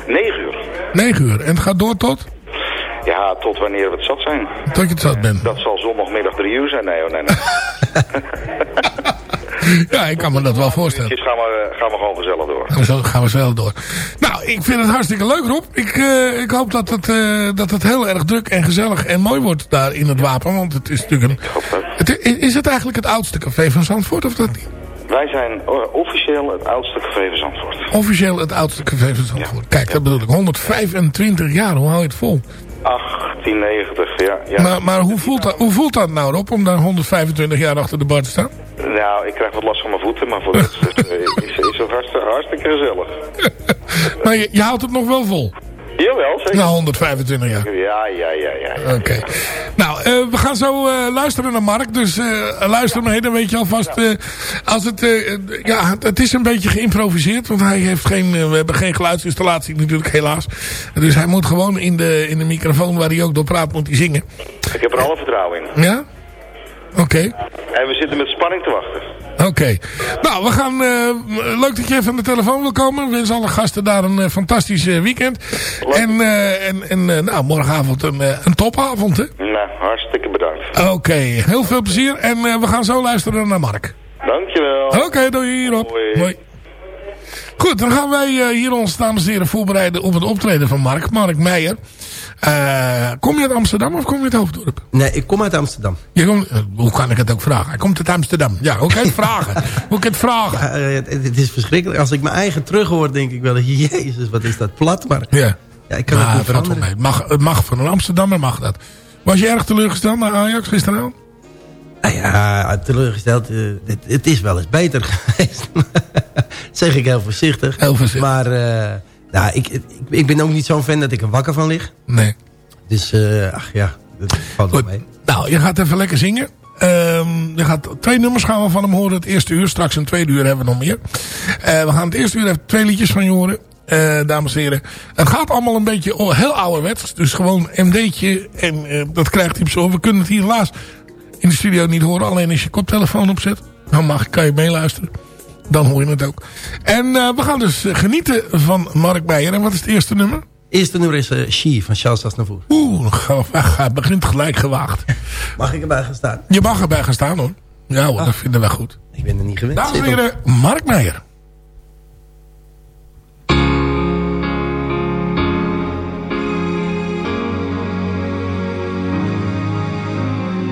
9 uur. 9 uur. En het gaat door tot? Ja, tot wanneer we het zat zijn. Tot je het zat bent. Dat zal zondagmiddag 3 uur zijn. Nee, oh, nee, nee. *laughs* *laughs* Ja, ik kan me dat wel voorstellen. Gaan we, gaan we gewoon gezellig door. En zo gaan we zo door. Nou, ik vind het hartstikke leuk, Rob. Ik, eh, ik hoop dat het, eh, dat het heel erg druk en gezellig en mooi wordt daar in het Wapen. Want het is natuurlijk een... Het, is het eigenlijk het oudste café van Zandvoort of dat niet? Wij zijn officieel het oudste café van Zandvoort. Officieel het oudste café van Zandvoort. Kijk, dat bedoel ik. 125 jaar, hoe hou je het vol? 1890, ja. ja. Maar, maar hoe, voelt dat, hoe voelt dat nou, Rob, om daar 125 jaar achter de bar te staan? Nou, ik krijg wat last van mijn voeten, maar voor rest is, *laughs* eh, is, is het hartstikke, hartstikke gezellig. *laughs* Maar je, je houdt het nog wel vol? Jawel, zeker. Na 125 jaar. Ja, ja, ja, ja. Oké. Nou, eh, we gaan zo eh, luisteren naar Mark. Dus eh, luister mee, dan weet je alvast... als het, ja, het is een beetje geïmproviseerd. Want hij heeft geen, we hebben geen geluidsinstallatie natuurlijk, helaas. Dus hij moet gewoon in de, in de microfoon waar hij ook door praat, moet hij zingen. Ik heb er alle vertrouwen in. Ja? Oké. En we zitten met spanning te wachten. Oké. Nou, we gaan... eh, leuk dat je even aan de telefoon wil komen. We wensen alle gasten daar een eh, fantastisch eh, weekend. En, en, en nou, morgenavond een, een topavond, hè? Nou, hartstikke bedankt. Oké, heel veel plezier. En we gaan zo luisteren naar Mark. Dankjewel. Oké, doei hierop. Hoi. Goed, dan gaan wij eh, hier ons, dames en heren, voorbereiden op het optreden van Mark. Mark Meijer. Eh, kom je uit Amsterdam of kom je uit Hoofddorp? Nee, ik kom uit Amsterdam. Je komt, eh, hoe kan ik het ook vragen? Hij komt uit Amsterdam. Ja, hoe kan je het vragen? *laughs* hoe kan je het vragen? Ja, het, het is verschrikkelijk. Als ik mijn eigen terug hoor, denk ik wel... *laughs* Jezus, wat is dat plat. Maar Ja. ja, ik kan Nou, het niet valt wel veranderen. Het mag, het mag voor een Amsterdammer mag dat. Was je erg teleurgesteld naar Ajax gisteravond? Nou ja, teleurgesteld. eh, het, het is wel eens beter *laughs* geweest. zeg ik heel voorzichtig. Heel voorzichtig. Maar eh, nou, ik, ik, ik ben ook niet zo'n fan dat ik er wakker van lig. Nee. Dus, eh, ach ja, dat valt wel mee. Nou, je gaat even lekker zingen. Ehm, je gaat twee nummers gaan we van hem horen. Het eerste uur, straks een tweede uur hebben we nog meer. We gaan het eerste uur even twee liedjes van je horen. dames en heren. Het gaat allemaal een beetje heel ouderwets. Dus gewoon MD'tje. En dat krijgt hij op zo. We kunnen het hier helaas in de studio niet horen. Alleen als je koptelefoon opzet. Dan mag, kan je meeluisteren. dan hoor je het ook. En uh, we gaan dus genieten van Mark Meijer. En wat is het eerste nummer? eerste nummer is uh, She van Charles Aznavour. Oeh, het begint gelijk gewaagd. Mag ik erbij gaan staan? Je mag erbij gaan staan hoor. Ja hoor, ah. dat vinden wij goed. Ik ben er niet gewend. Dames en heren, Mark Meijer.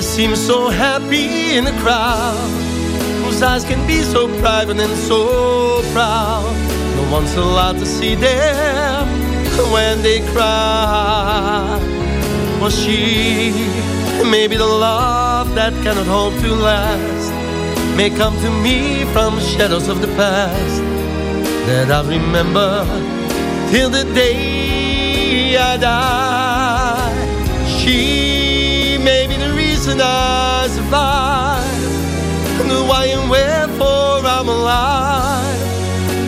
Always seems so happy in a crowd Whose eyes can be so private and so proud. No one's allowed to see them when they cry. Was she maybe the love that cannot hope to last May come to me from shadows of the past That I'll remember till the day I die. She reason I survive The why and wherefore I'm alive.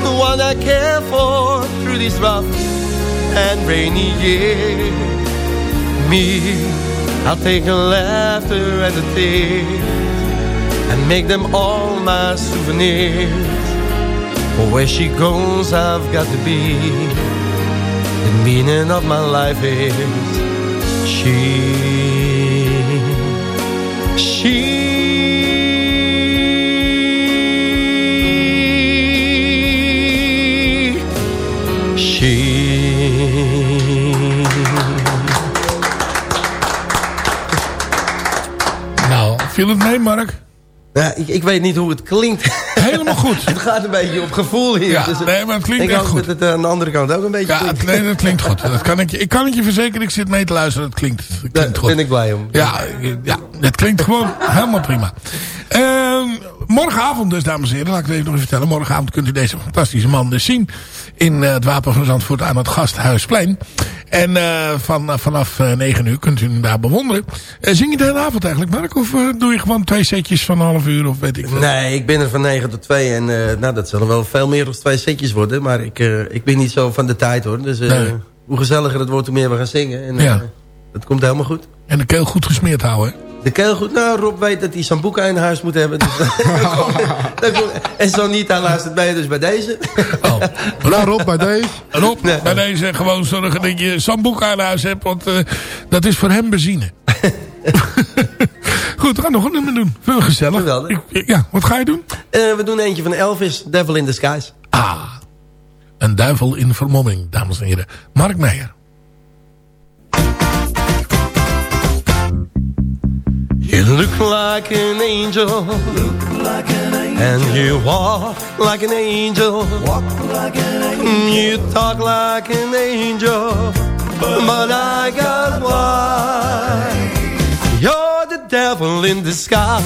The one I care for through these rough and rainy years. Me, I'll take the laughter and the tears And make them all my souvenirs. For where she goes I've got to be. The meaning of my life is she She She Nou, viel het mee, Mark? Ja, ik, ik weet niet hoe het klinkt. Helemaal goed. *laughs* het gaat een beetje op gevoel hier. Ja, dus nee, maar het klinkt echt goed. Ik het aan de andere kant ook een beetje Ja, het, nee, dat klinkt goed. Dat kan ik, ik kan het je verzekeren, ik zit mee te luisteren. Het klinkt, het klinkt Daar goed. ben ik blij om. Ja, ja, het klinkt gewoon helemaal prima. Uh, morgenavond dus, dames en heren, laat ik het even nog even vertellen. Morgenavond kunt u deze fantastische man dus zien in uh, het Wapen van Zandvoort aan het Gasthuisplein. En uh, van, uh, vanaf uh, 9 uur kunt u hem daar bewonderen. zing je de hele avond eigenlijk, Mark? Of doe je gewoon twee setjes van een half uur? Of weet ik veel? Nee, ik ben er van 9 tot 2. En nou, dat zullen wel veel meer dan twee setjes worden. Maar ik, ik ben niet zo van de tijd hoor. Dus nee. hoe gezelliger het wordt, hoe meer we gaan zingen. En ja. dat komt helemaal goed. En de keel goed gesmeerd houden, de keel goed. Nou, Rob weet dat hij Sambuca in huis moet hebben. Dus, *laughs* en zo niet, hij luistert bij dus bij deze. Oh. Nou, Rob, bij deze. *laughs* Rob, bij deze gewoon zorgen dat je Sambuca in huis hebt. Want uh, dat is voor hem benzine. *laughs* Goed, we gaan nog een nummer doen. Veel gezellig. Ik, ja, wat ga je doen? Uh, we doen eentje van Elvis, Devil in the Skies. Ah, een duivel in vermomming, dames en heren. Mark Meijer. You look like an angel, like an angel. and you walk like an angel. Walk like an angel. You talk like an angel, but, but I got why. You're the devil in disguise.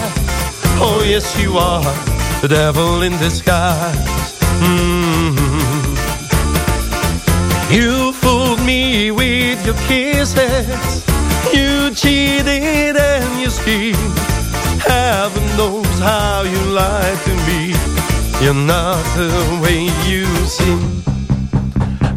Oh yes, you are the devil in disguise. Mm -hmm. You fooled me with your kisses. Cheated and you schemed. Heaven knows how you lied to me. You're not the way you seem.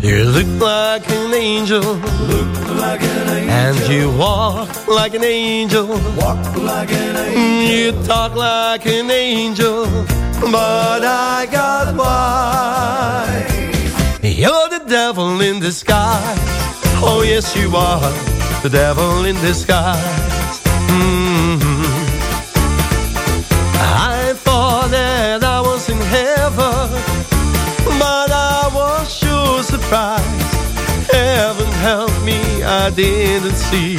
You look like an angel. Look like an angel. And you walk like an angel. Walk like an mm, angel. You talk like an angel. But I got why. You're the devil in disguise. Oh yes you are. The devil in disguise. Mm -hmm. I thought that I was in heaven. But I was sure surprised. Heaven help me, I didn't see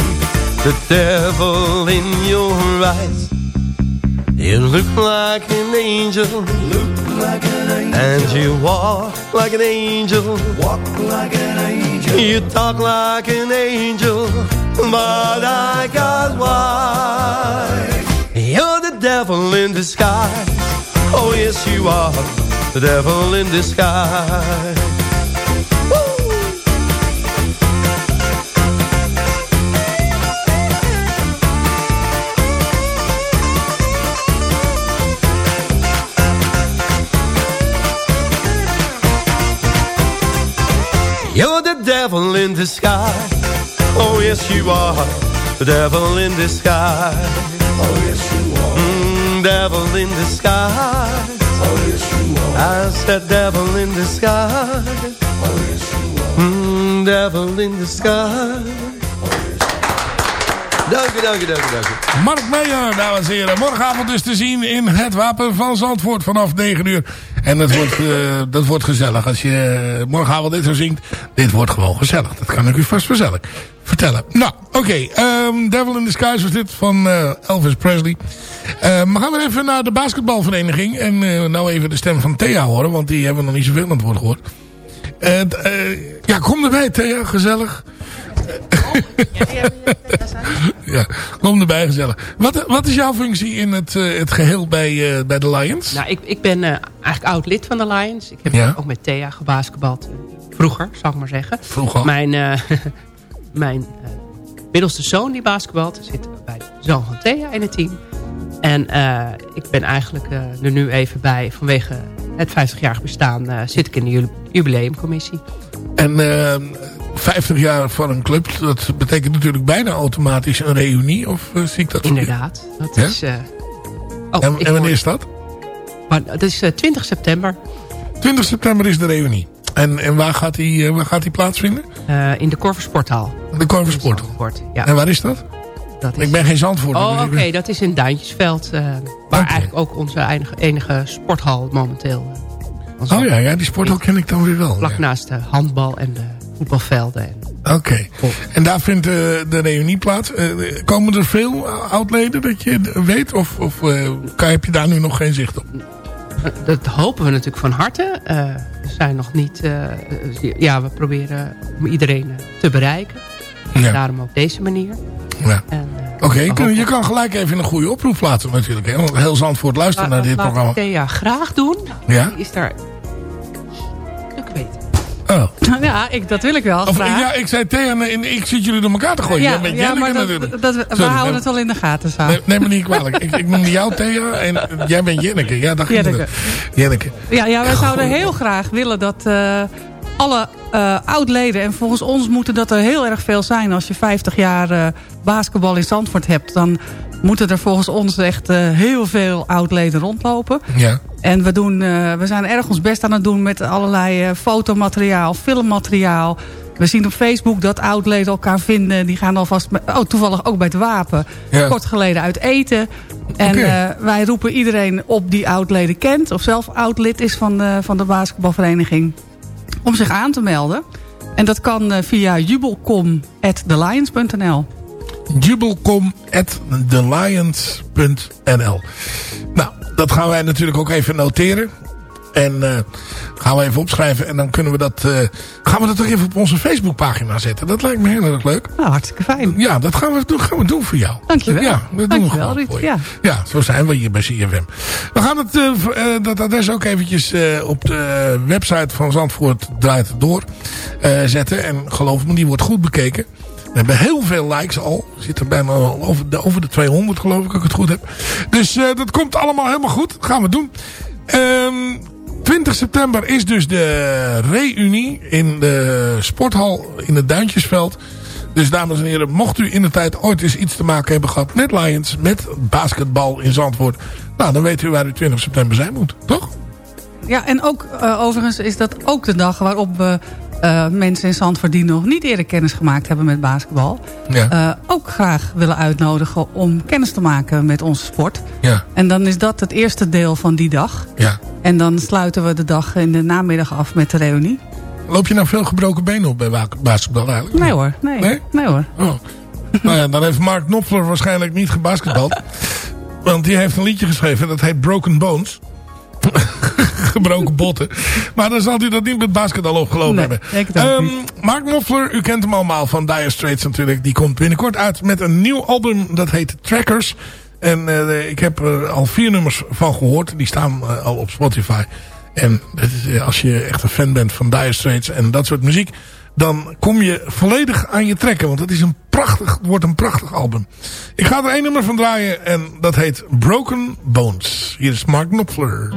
the devil in your eyes. You look like an angel. Look like an angel. And you walk like an angel. Walk like an angel. You talk like an angel. But I got why. You're the devil in disguise. Oh yes you are. The devil in disguise. Devil in disguise. Oh, yes, you are. The devil in disguise. Oh, yes, you are. Mm, devil in disguise. Oh, yes, you are. I said devil in disguise. Oh, yes, you are. Mm, devil in disguise. Dank u, dank u, dank u, dank u. Mark Meijer, dames en heren. Morgenavond dus te zien in het Wapen van Zandvoort vanaf 9 uur. En dat wordt, uh, dat wordt gezellig. Als je uh, morgenavond dit zo zingt, dit wordt gewoon gezellig. Dat kan ik u vast vertellen. vertellen. Nou, oké. Um, Devil in Disguise was dit van uh, Elvis Presley. we gaan weer even naar de basketbalvereniging. En nou even de stem van Thea horen. Want die hebben we nog niet zoveel aan het woord gehoord. ja, kom erbij Thea. Gezellig. Ja, kom erbij gezellig. Wat, wat is jouw functie in het, uh, het geheel bij, uh, bij de Lions? Nou, ik, ik ben uh, eigenlijk oud lid van de Lions. Ik heb ja. ook met Thea gebasketbald. Vroeger, zal ik maar zeggen. Vroeger? Mijn, *laughs* mijn middelste zoon die basketbalt zit bij de zoon van Thea in het team. En ik ben eigenlijk er nu even bij vanwege het 50-jarig bestaan zit ik in de jubileumcommissie. En 50 jaar van een club, dat betekent natuurlijk bijna automatisch een reunie. Of uh, zie ik dat Inderdaad. Dat ja? is, uh... oh, en, en wanneer is dat? Maar, dat is uh, 20 september. 20 september is de reunie. En, en waar, gaat die, waar gaat die plaatsvinden? in de Korver Sporthal. De Korver Sporthal. ja. En waar is dat? dat is... Ik ben geen Zandvoort. Oh, oké. Okay. Dat is in Duintjesveld. waar eigenlijk ook onze enige, enige sporthal momenteel... oh ja, ja, die sporthal ken ik dan weer wel. Vlak ja. naast de handbal en de voetbalvelden. Oké. Okay. En daar vindt uh, de reunie plaats. Uh, komen er veel oudleden dat je weet? Of, of heb je daar nu nog geen zicht op? Dat hopen we natuurlijk van harte. we zijn nog niet... ja, we proberen om iedereen te bereiken. Ja. Daarom op deze manier. Ja. Oké, okay, je kan gelijk even een goede oproep plaatsen natuurlijk. Hè? Want heel Zandvoort luisteren naar dit programma. Dat ja, graag doen. Ja? Die is daar... Oh. *laughs* Ja, ik, dat wil ik wel of. Ja, ik zei Thea, en ik zit jullie door elkaar te gooien. Ja, Jij ja maar dat, we Sorry, houden het wel in de gaten samen. Nee, neem me niet kwalijk. ik, ik noemde jou Thea en jij bent Jenneke. Ja, dat Jenneke. Jenneke. Ja, ja wij zouden heel graag willen dat uh, alle uh, oud-leden... en volgens ons moeten dat er heel erg veel zijn... als je 50 jaar uh, basketbal in Zandvoort hebt... dan moeten er volgens ons echt heel veel oud-leden rondlopen. Ja. En we, doen, uh, we zijn erg ons best aan het doen met allerlei uh, fotomateriaal, filmmateriaal. We zien op Facebook dat oudleden elkaar vinden. Die gaan alvast, met, oh, toevallig ook bij het wapen, ja. kort geleden uit eten. En okay. uh, wij roepen iedereen op die oudleden kent... of zelf oud-lid is van de, van de basketbalvereniging... om zich aan te melden. En dat kan via jubelcom.thelions.nl jubelcom.thelions.nl Nou, dat gaan wij natuurlijk ook even noteren. En uh, gaan we even opschrijven. En dan kunnen we dat, uh, gaan we dat toch even op onze Facebookpagina zetten. Dat lijkt me heel erg leuk. Nou, hartstikke fijn. Ja, dat gaan we, doen, gaan we doen voor jou. Dankjewel. Ja, dat doen we gewoon Ruud, voor je. Ja. ja, zo zijn we hier bij CFM. We gaan het, uh, dat adres ook eventjes op de website van Zandvoort draait door zetten. En geloof me, die wordt goed bekeken. We hebben heel veel likes al. We zitten bijna over de, over de 200 geloof ik, als ik het goed heb. Dus uh, dat komt allemaal helemaal goed. Dat gaan we doen. Um, 20 september is dus de reunie in de sporthal in het Duintjesveld. Dus dames en heren, mocht u in de tijd ooit eens iets te maken hebben gehad met Lions, met basketbal in Zandvoort. Nou, dan weet u waar u 20 september zijn moet, toch? Ja, en ook uh, overigens is dat ook de dag waarop we uh, mensen in Zandvoort die nog niet eerder kennis gemaakt hebben met basketbal. Ja. Uh, ook graag willen uitnodigen om kennis te maken met onze sport. Ja. En dan is dat het eerste deel van die dag. Ja. En dan sluiten we de dag in de namiddag af met de reunie. Loop je nou veel gebroken benen op bij basketbal eigenlijk? Nee hoor, nee. Nee, nee hoor. Oh. nou ja, dan heeft Mark Knopfler waarschijnlijk niet gebasketbald. *laughs* want die heeft een liedje geschreven dat heet Broken Bones. *laughs* gebroken botten. Maar dan zal hij dat niet met basketbal opgelopen nee, hebben. Um, Mark Knopfler, u kent hem allemaal van Dire Straits natuurlijk. Die komt binnenkort uit met een nieuw album. Dat heet Trackers. En uh, ik heb er al vier nummers van gehoord. Die staan uh, al op Spotify. En is, als je echt een fan bent van Dire Straits en dat soort muziek... dan kom je volledig aan je trekken. Want het is een prachtig, wordt een prachtig album. Ik ga er één nummer van draaien en dat heet Broken Bones. Hier is Mark Knopfler.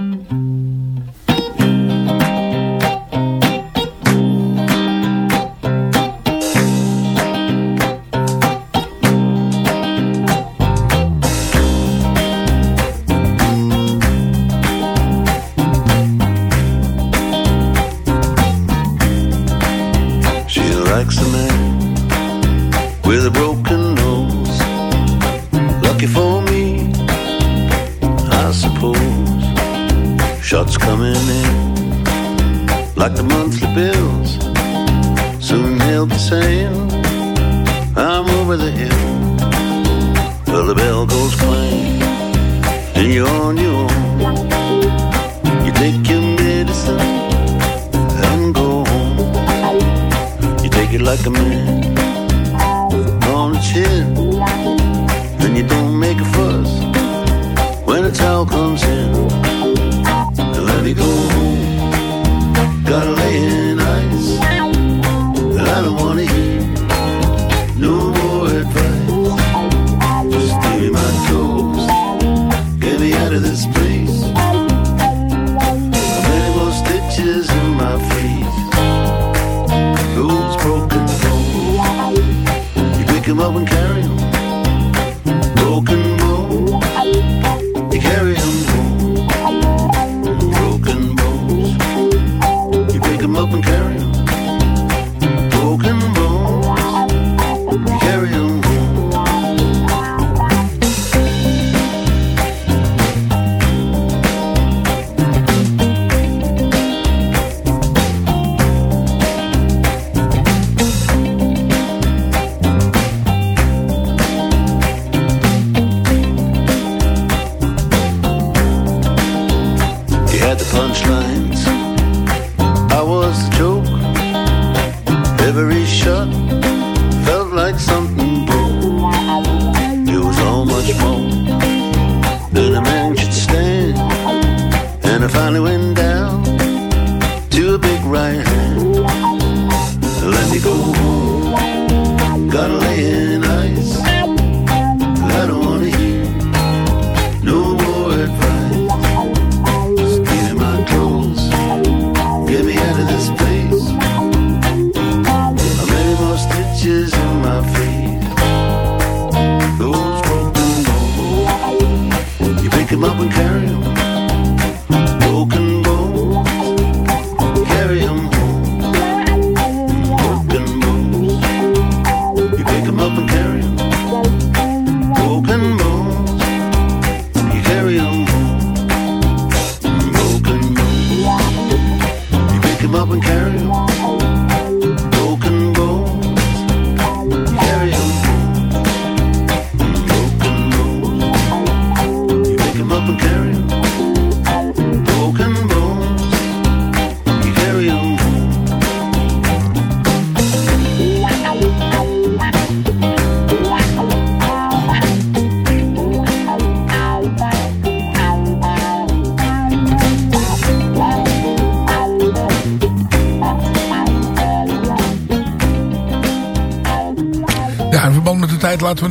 sexy. following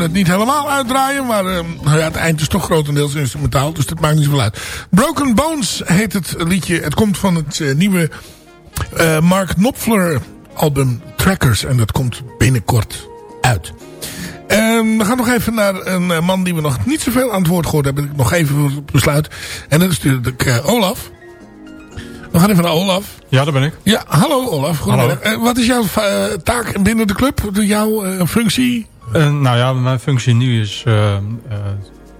het niet helemaal uitdraaien. Maar uh, nou ja, het eind is toch grotendeels instrumentaal. Dus dat maakt niet zoveel uit. Broken Bones heet het liedje. Het komt van het uh, nieuwe uh, Mark Knopfler album Trackers. En dat komt binnenkort uit. Um, we gaan nog even naar een man die we nog niet zoveel aan het woord gehoord hebben. Ik nog even besluit. En dat is natuurlijk Olaf. We gaan even naar Olaf. Ja, daar ben ik. Ja, hallo Olaf. Goedemiddag. Uh, wat is jouw uh, taak binnen de club? Jouw uh, functie? Nou ja, mijn functie nu is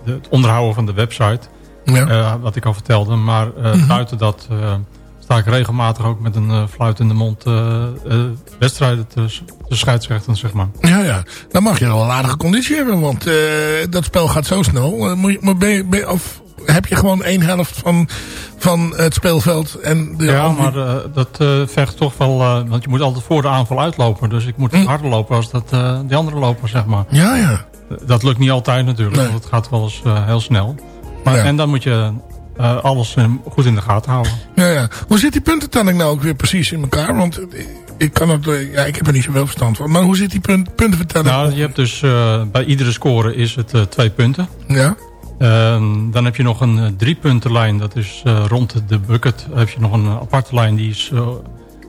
het onderhouden van de website. Ja. wat ik al vertelde. Maar -hmm. buiten dat sta ik regelmatig ook met een fluit in de mond wedstrijden te, te scheidsrechten, zeg maar. Ja, ja. Dan mag je wel een aardige conditie hebben. Want dat spel gaat zo snel. moet je, ben je, ben, of heb je gewoon één helft van, van het speelveld. En de ja, maar uh, dat uh, vergt toch wel... Uh, want je moet altijd voor de aanval uitlopen. Dus ik moet hm. harder lopen als dat, die andere lopen, zeg maar. Ja, ja. Dat lukt niet altijd natuurlijk. Nee. Want het gaat wel eens heel snel. Maar, ja. En dan moet je alles goed in de gaten houden. Ja, ja. Hoe zit die puntentelling nou ook weer precies in elkaar? Want ik, kan het, ja, ik heb er niet zoveel verstand van. Maar hoe zit die punt, puntenvertelling? Nou, je hebt dus bij iedere score is het twee punten. Ja. Uh, dan heb je nog een uh, driepuntenlijn. Dat is uh, rond de bucket. Heb je nog een aparte lijn. Die is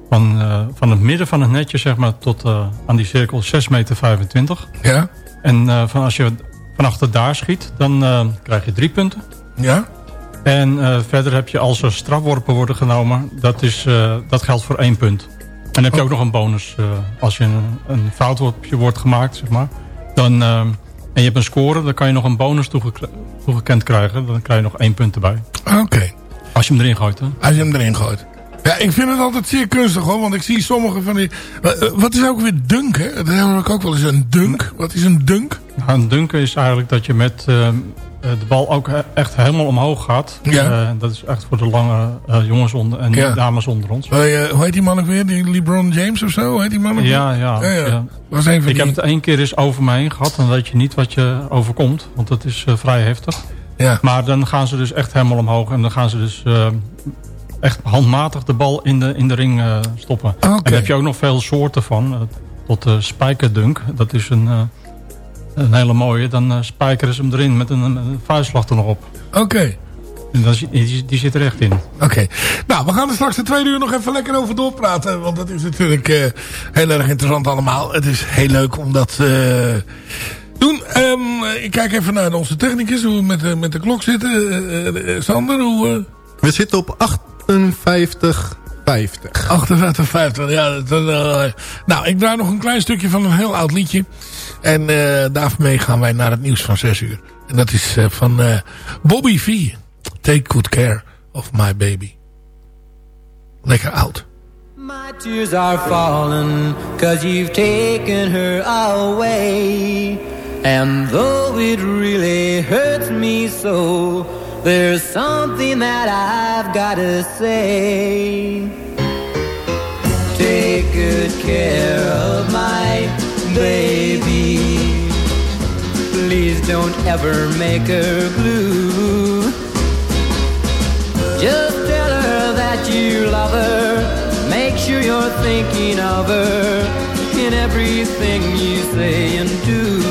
van, van het midden van het netje zeg maar, tot aan die cirkel 6,25 meter. Ja. En van als je van achter daar schiet, dan krijg je drie punten. Ja. En verder heb je als er strafworpen worden genomen. Dat, is, dat geldt voor één punt. En dan heb je oh. ook nog een bonus. als je een, een foutworpje wordt gemaakt, zeg maar. Dan en je hebt een score, dan kan je nog een bonus toegekend krijgen. Dan krijg je nog één punt erbij. Oké. Als je hem erin gooit, hè? Als je hem erin gooit. Ja, ik vind het altijd zeer kunstig hoor, want ik zie sommige van die... Wat is ook weer dunk, hè? Dat heb ik ook wel eens, een dunk. Wat is een dunk? Nou, een dunk is eigenlijk dat je met uh, de bal ook echt helemaal omhoog gaat. Ja. Uh, dat is echt voor de lange uh, jongens onder, en ja. dames onder ons. hoe heet die man ook weer? Die LeBron James of zo? Hoe heet die man ook ja, ja, ja, ja. Was een van ik die... heb het één keer eens over mij heen gehad. Dan weet je niet wat je overkomt, want dat is vrij heftig. Ja. Maar dan gaan ze dus echt helemaal omhoog. En dan gaan ze dus echt handmatig de bal in de, in de ring uh, stoppen. Okay. En daar heb je ook nog veel soorten van. Uh, tot de spijkerdunk. Dat is een, uh, een hele mooie. Dan spijkeren ze hem erin met een, een vuistslag er nog op. Oké. Okay. En dan, die, die zit er echt in. Oké. Okay. Nou, we gaan er straks de tweede uur nog even lekker over doorpraten. Want dat is natuurlijk heel erg interessant allemaal. Het is heel leuk om dat doen. Um, ik kijk even naar onze technicus. Hoe we met, met de klok zitten. Sander, hoe... We zitten op 8 58, 50. 58, 50, ja. Dat, uh, nou, ik draai nog een klein stukje van een heel oud liedje. En uh, daarmee gaan wij naar het nieuws van 6 uur. En dat is uh, van Bobby V. Take good care of my baby. Lekker oud. My tears are falling Cause you've taken her away And though it really hurts me so There's something that I've got to say. Take good care of my baby. Please don't ever make her blue. Just tell her that you love her. Make sure you're thinking of her in everything you say and do.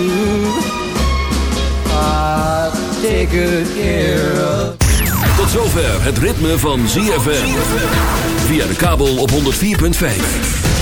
Ah, take good care of. Tot zover het ritme van ZFM. Via de kabel op 104.5.